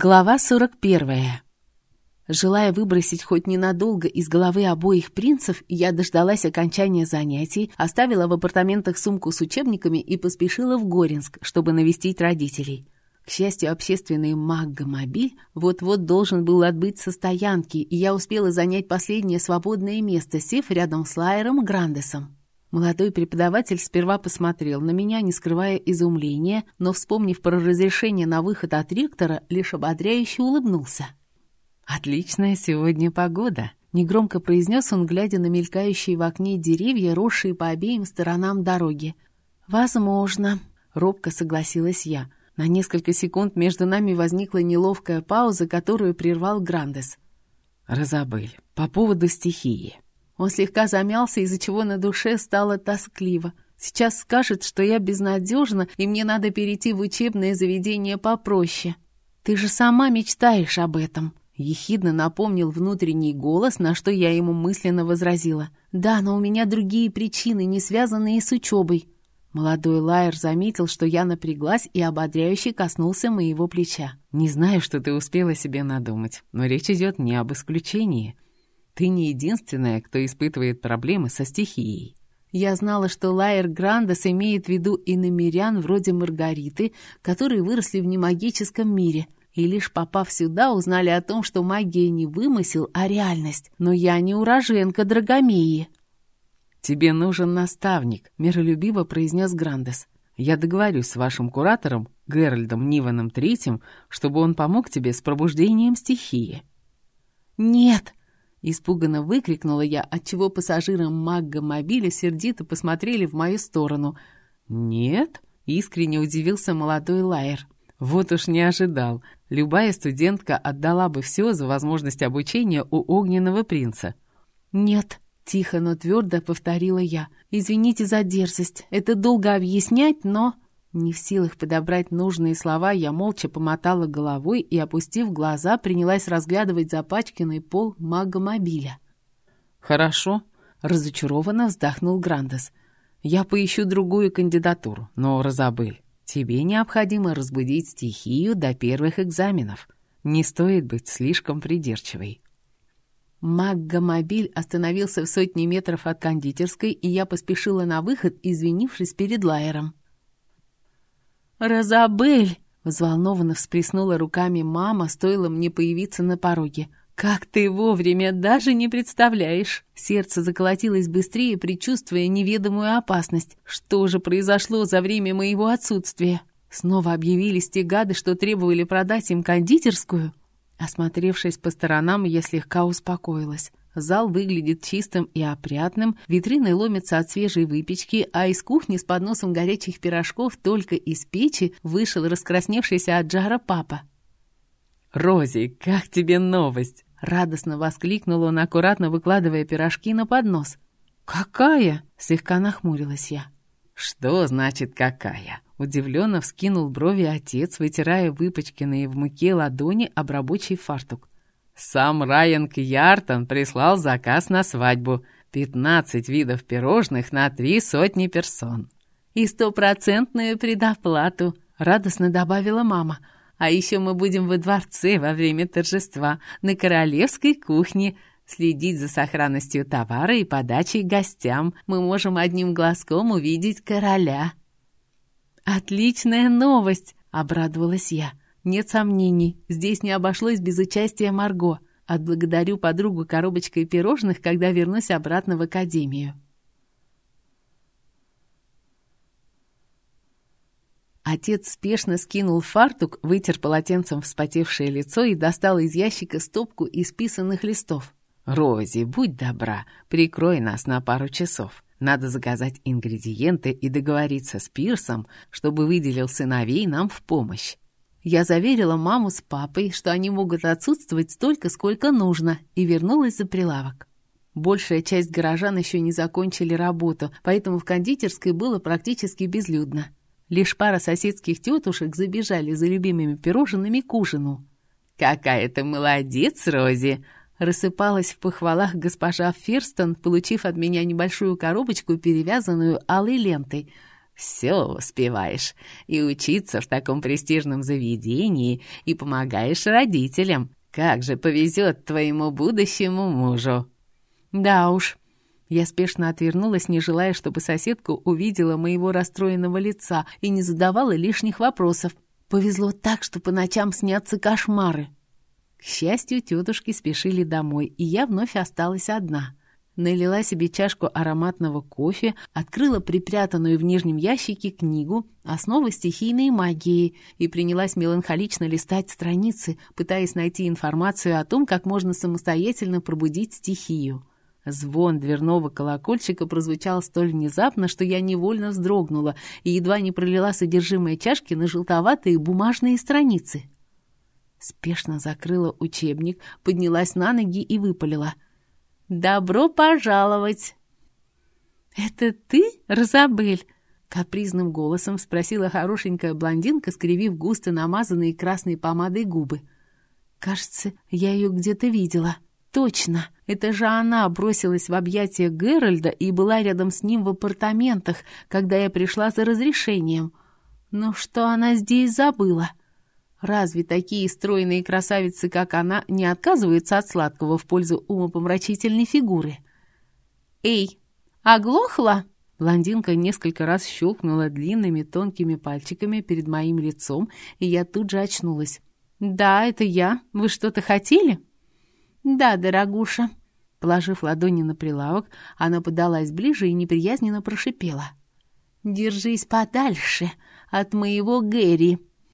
Глава 41. Желая выбросить хоть ненадолго из головы обоих принцев, я дождалась окончания занятий, оставила в апартаментах сумку с учебниками и поспешила в Горинск, чтобы навестить родителей. К счастью, общественный маггомобиль вот-вот должен был отбыть со стоянки, и я успела занять последнее свободное место, сев рядом с Лайером Грандесом. Молодой преподаватель сперва посмотрел на меня, не скрывая изумления, но, вспомнив про разрешение на выход от ректора, лишь ободряюще улыбнулся. «Отличная сегодня погода», — негромко произнес он, глядя на мелькающие в окне деревья, росшие по обеим сторонам дороги. «Возможно», — робко согласилась я. На несколько секунд между нами возникла неловкая пауза, которую прервал Грандес. «Розабель, по поводу стихии», он слегка замялся, из-за чего на душе стало тоскливо. Сейчас скажет, что я безнадежна, и мне надо перейти в учебное заведение попроще. Ты же сама мечтаешь об этом. Ехидно напомнил внутренний голос, на что я ему мысленно возразила. «Да, но у меня другие причины, не связанные с учебой». Молодой Лайер заметил, что я напряглась и ободряюще коснулся моего плеча. «Не знаю, что ты успела себе надумать, но речь идет не об исключении. Ты не единственная, кто испытывает проблемы со стихией. Я знала, что Лайер Грандес имеет в виду и намерян вроде Маргариты, которые выросли в немагическом мире, и лишь попав сюда, узнали о том, что магия не вымысел, а реальность. Но я не уроженка Драгомеи. «Тебе нужен наставник», — миролюбиво произнес Грандес. «Я договорюсь с вашим куратором, Геральдом Ниваном Третьим, чтобы он помог тебе с пробуждением стихии». «Нет!» Испуганно выкрикнула я, отчего пассажиры магга-мобиля сердито посмотрели в мою сторону. «Нет?» — искренне удивился молодой Лайер. «Вот уж не ожидал. Любая студентка отдала бы все за возможность обучения у огненного принца». «Нет», — тихо, но твердо повторила я. «Извините за дерзость. Это долго объяснять, но...» Не в силах подобрать нужные слова, я молча помотала головой и, опустив глаза, принялась разглядывать запачканный пол магомобиля. «Хорошо», — разочарованно вздохнул Грандес. «Я поищу другую кандидатуру, но, Розабель, тебе необходимо разбудить стихию до первых экзаменов. Не стоит быть слишком придирчивой». Маггомобиль остановился в сотни метров от кондитерской, и я поспешила на выход, извинившись перед Лайером. «Розабель!» — взволнованно всплеснула руками мама, стоило мне появиться на пороге. «Как ты вовремя, даже не представляешь!» Сердце заколотилось быстрее, предчувствуя неведомую опасность. Что же произошло за время моего отсутствия? Снова объявились те гады, что требовали продать им кондитерскую? Осмотревшись по сторонам, я слегка успокоилась. Зал выглядит чистым и опрятным, витрины ломятся от свежей выпечки, а из кухни с подносом горячих пирожков только из печи вышел раскрасневшийся от жара папа. «Рози, как тебе новость?» — радостно воскликнул он, аккуратно выкладывая пирожки на поднос. «Какая?» — слегка нахмурилась я. «Что значит «какая»?» Удивленно вскинул брови отец, вытирая выпачканные в муке ладони об рабочий фартук. Сам Райан Кьяртон прислал заказ на свадьбу. Пятнадцать видов пирожных на три сотни персон. «И стопроцентную предоплату», — радостно добавила мама. «А еще мы будем во дворце во время торжества, на королевской кухне. Следить за сохранностью товара и подачей гостям. Мы можем одним глазком увидеть короля». «Отличная новость!» — обрадовалась я. Нет сомнений, здесь не обошлось без участия Марго. Отблагодарю подругу коробочкой пирожных, когда вернусь обратно в академию. Отец спешно скинул фартук, вытер полотенцем вспотевшее лицо и достал из ящика стопку исписанных листов. «Рози, будь добра, прикрой нас на пару часов. Надо заказать ингредиенты и договориться с Пирсом, чтобы выделил сыновей нам в помощь. Я заверила маму с папой, что они могут отсутствовать столько, сколько нужно, и вернулась за прилавок. Большая часть горожан еще не закончили работу, поэтому в кондитерской было практически безлюдно. Лишь пара соседских тетушек забежали за любимыми пирожными к ужину. «Какая ты молодец, Рози!» Рассыпалась в похвалах госпожа Ферстон, получив от меня небольшую коробочку, перевязанную алой лентой – Все успеваешь. И учиться в таком престижном заведении, и помогаешь родителям. Как же повезет твоему будущему мужу. Да уж. Я спешно отвернулась, не желая, чтобы соседка увидела моего расстроенного лица и не задавала лишних вопросов. Повезло так, что по ночам снятся кошмары. К счастью, тетушки спешили домой, и я вновь осталась одна. Налила себе чашку ароматного кофе, открыла припрятанную в нижнем ящике книгу «Основы стихийной магии» и принялась меланхолично листать страницы, пытаясь найти информацию о том, как можно самостоятельно пробудить стихию. Звон дверного колокольчика прозвучал столь внезапно, что я невольно вздрогнула и едва не пролила содержимое чашки на желтоватые бумажные страницы. Спешно закрыла учебник, поднялась на ноги и выпалила. «Добро пожаловать!» «Это ты, Розабель?» — капризным голосом спросила хорошенькая блондинка, скривив густо намазанные красной помадой губы. «Кажется, я ее где-то видела». Точно, это же она бросилась в объятия Геральда и была рядом с ним в апартаментах, когда я пришла за разрешением. Но что она здесь забыла? Разве такие стройные красавицы, как она, не отказываются от сладкого в пользу умопомрачительной фигуры? «Эй, оглохла?» Блондинка несколько раз щелкнула длинными тонкими пальчиками перед моим лицом, и я тут же очнулась. «Да, это я. Вы что-то хотели?» «Да, дорогуша». Положив ладони на прилавок, она подалась ближе и неприязненно прошипела. «Держись подальше от моего Гэри».